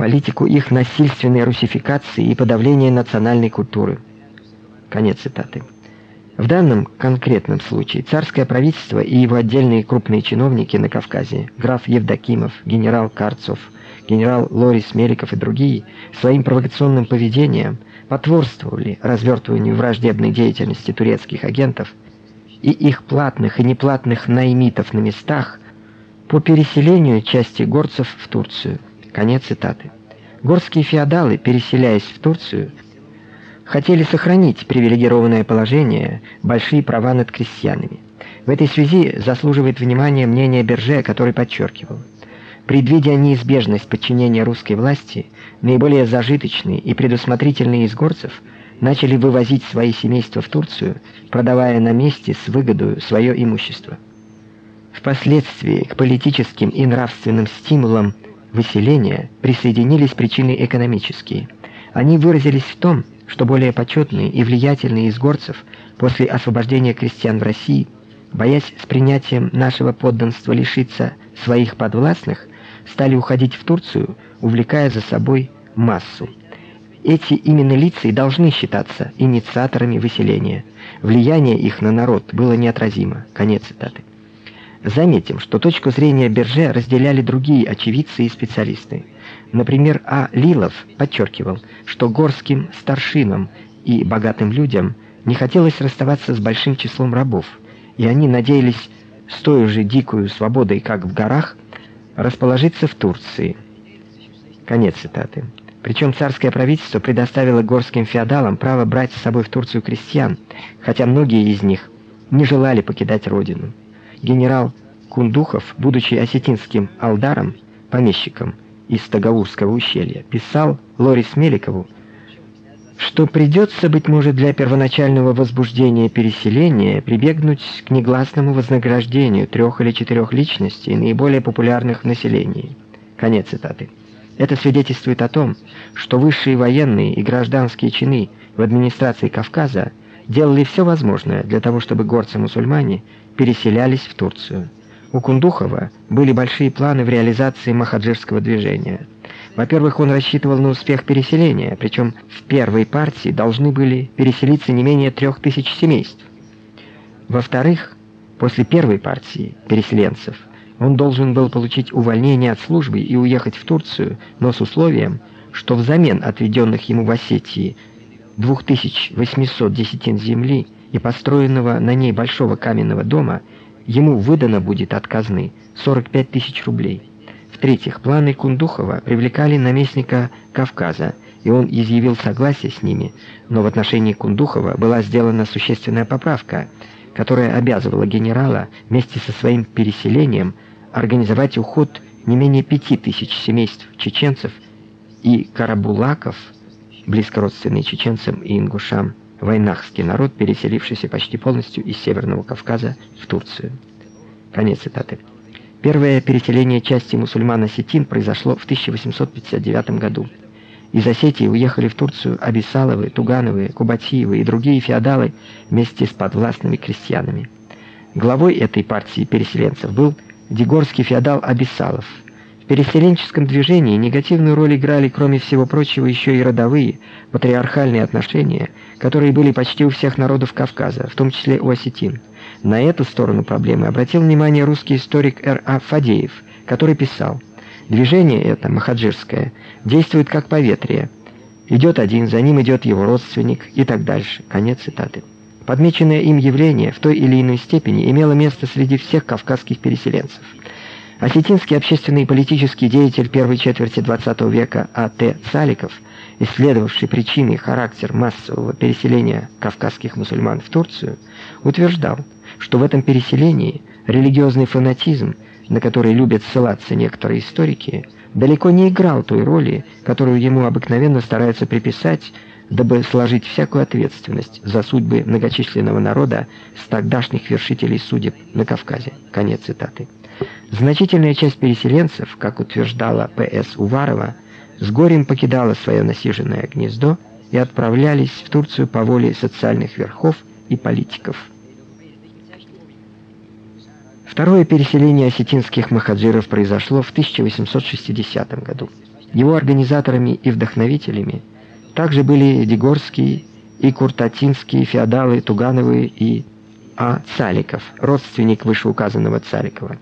политику их насильственной русификации и подавления национальной культуры. Конец цитаты. В данном конкретном случае царское правительство и его отдельные крупные чиновники на Кавказе, граф Евдокимов, генерал Карцов, генерал Лорис Меликов и другие, своим провокационным поведением потворствовали развертыванию враждебной деятельности турецких агентов и их платных и неплатных наймитов на местах по переселению части горцев в Турцию. Конец цитаты. Горские феодалы, переселяясь в Турцию, хотели сохранить привилегированное положение, большие права над крестьянами. В этой связи заслуживает внимания мнение Берже, который подчеркивал: предвидя неизбежность подчинения русской власти, наиболее зажиточные и предусмотрительные из горцев начали вывозить свои семейства в Турцию, продавая на месте с выгодой свое имущество. Впоследствии к политическим и нравственным стимулам выселения присоединились причины экономические. Они выразились в том, что более почетные и влиятельные из горцев после освобождения крестьян в России, боясь с принятием нашего подданства лишиться своих подвластных, стали уходить в Турцию, увлекая за собой массу. Эти именно лица и должны считаться инициаторами выселения. Влияние их на народ было неотразимо. Конец цитаты. Заметим, что точку зрения Берже разделяли другие очевидцы и специалисты. Например, А. Лилов подчеркивал, что горским старшинам и богатым людям не хотелось расставаться с большим числом рабов, и они надеялись с той же дикой свободой, как в горах, расположиться в Турции. Конец цитаты. Причем царское правительство предоставило горским феодалам право брать с собой в Турцию крестьян, хотя многие из них не желали покидать родину. Генерал Кундухов, будучи осетинским алдаром, помещиком, из Тагаурского ущелья, писал Лорис Меликову, что придется быть может для первоначального возбуждения переселения прибегнуть к негласному вознаграждению трех или четырех личностей, наиболее популярных в населении. Конец цитаты. Это свидетельствует о том, что высшие военные и гражданские чины в администрации Кавказа делали все возможное для того, чтобы горцы-мусульмане переселялись в Турцию. У Кундухова были большие планы в реализации махаджирского движения. Во-первых, он рассчитывал на успех переселения, причем в первой партии должны были переселиться не менее трех тысяч семейств. Во-вторых, после первой партии переселенцев он должен был получить увольнение от службы и уехать в Турцию, но с условием, что взамен отведенных ему в Осетии 2800 десятин земли и построенного на ней большого каменного дома – ему выдано будет от казны 45 тысяч рублей. В-третьих, планы Кундухова привлекали наместника Кавказа, и он изъявил согласие с ними, но в отношении Кундухова была сделана существенная поправка, которая обязывала генерала вместе со своим переселением организовать уход не менее пяти тысяч семейств чеченцев и карабулаков, близкородственные чеченцам и ингушам, войнахский народ, переселившийся почти полностью из Северного Кавказа в Турцию. Конец цитаты. Первое переселение части мусульман-осетин произошло в 1859 году. Из Осетии уехали в Турцию Абиссаловы, Тугановы, Кубатиевы и другие феодалы вместе с подвластными крестьянами. Главой этой партии переселенцев был дегорский феодал Абиссалов – переселенческом движении негативную роль играли, кроме всего прочего, еще и родовые, патриархальные отношения, которые были почти у всех народов Кавказа, в том числе у осетин. На эту сторону проблемы обратил внимание русский историк Р.А. Фадеев, который писал: "Движение это махаджирское действует как поветрие. Идет один, за ним идет его родственник и так дальше". Конец цитаты. Подмеченное им явление в той или иной степени имело место среди всех кавказских переселенцев. Осетинский общественный и политический деятель первой четверти XX века А.Т. Саликов, исследовавший причины и характер массового переселения кавказских мусульман в Турцию, утверждал, что в этом переселении религиозный фанатизм, на который любят ссылаться некоторые историки, далеко не играл той роли, которую ему обыкновенно стараются приписать, дабы сложить всякую ответственность за судьбы многочисленного народа с тогдашних вершителей судеб на Кавказе. Конец цитаты. Значительная часть переселенцев, как утверждала П.С. Уварова, с горем покидала свое насиженное гнездо и отправлялись в Турцию по воле социальных верхов и политиков. Второе переселение осетинских махаджиров произошло в 1860 году. Его организаторами и вдохновителями также были Дегорский и Куртатинские феодалы Тугановы и А. Цаликов, родственник вышеуказанного Цаликова.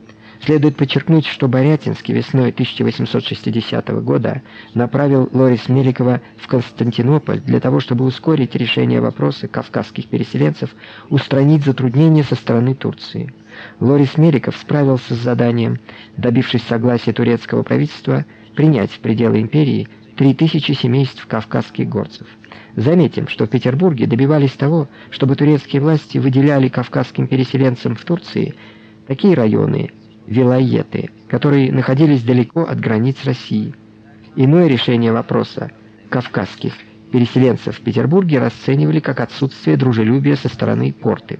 Следует подчеркнуть, что Борятинский весной 1860 года направил Лорис Меликова в Константинополь для того, чтобы ускорить решение вопроса кавказских переселенцев, устранить затруднения со стороны Турции. Лорис Меликов справился с заданием, добившись согласия турецкого правительства принять в пределы империи 3000 семейств кавказских горцев. Заметим, что в Петербурге добивались того, чтобы турецкие власти выделяли кавказским переселенцам в Турции такие районы, вилайеты, которые находились далеко от границ России. Иное решение вопроса кавказских переселенцев в Петербурге расценивали как отсутствие дружелюбия со стороны порты.